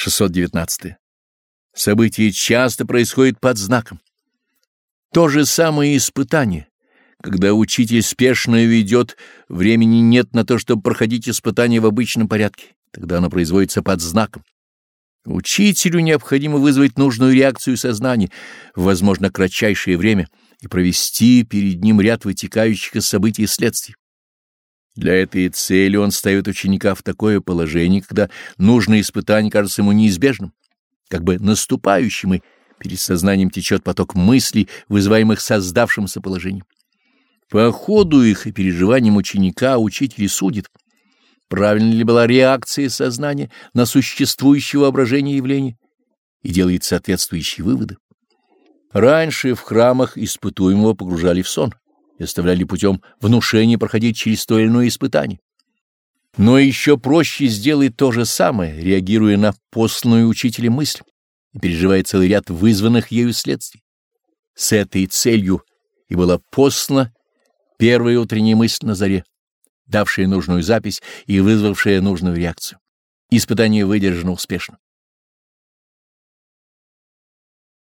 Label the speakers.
Speaker 1: 619. События часто происходят под знаком. То же самое испытание. Когда учитель спешно ведет, времени нет на то, чтобы проходить испытание в обычном порядке. Тогда оно производится под знаком. Учителю необходимо вызвать нужную реакцию сознания в, возможно, кратчайшее время и провести перед ним ряд вытекающих из событий и следствий. Для этой цели он ставит ученика в такое положение, когда нужное испытание кажется ему неизбежным, как бы наступающим, и перед сознанием течет поток мыслей, вызываемых создавшимся положением. По ходу их и переживаниям ученика учитель судит, правильно ли была реакция сознания на существующее воображение явления, и делает соответствующие выводы. Раньше в храмах испытуемого погружали в сон и оставляли путем внушения проходить через то или иное испытание. Но еще проще сделать то же самое, реагируя на посланную учителя мысль и переживая целый ряд вызванных ею следствий. С этой целью и была послана первая утренняя мысль на заре, давшая нужную запись и вызвавшая нужную реакцию. Испытание выдержано успешно.